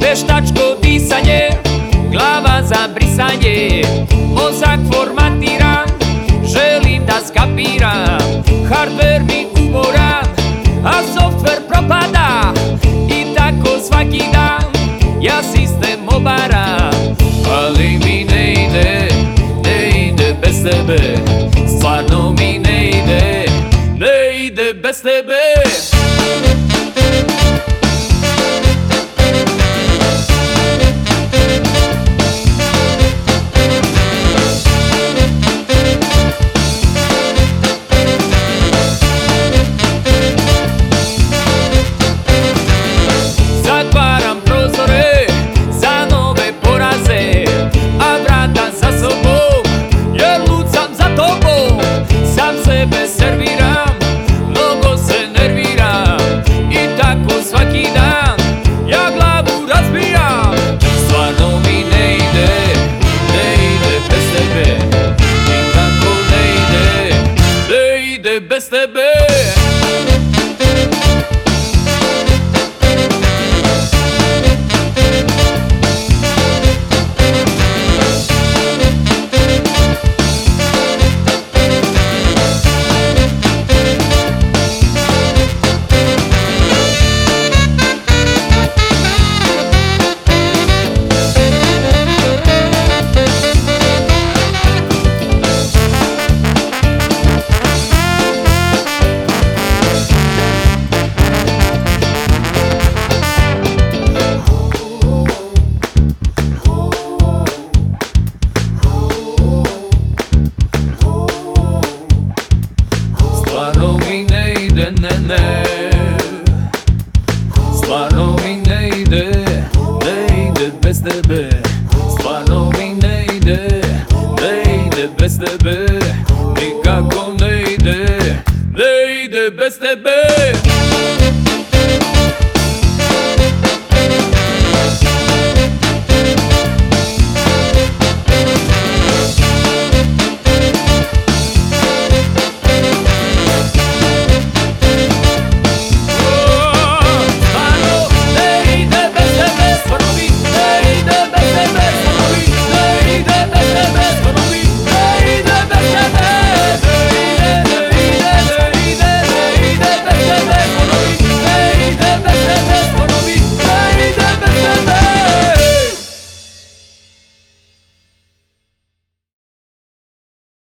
Veštačko disanje, glava za brisanje Mozak formatiram, ne ide beste be ne Stvarno mi ne ide, ne ide bez tebe. Stvarno mi ne ide, ne ide bez tebe. Nikako ne ide, ne ide bez tebe.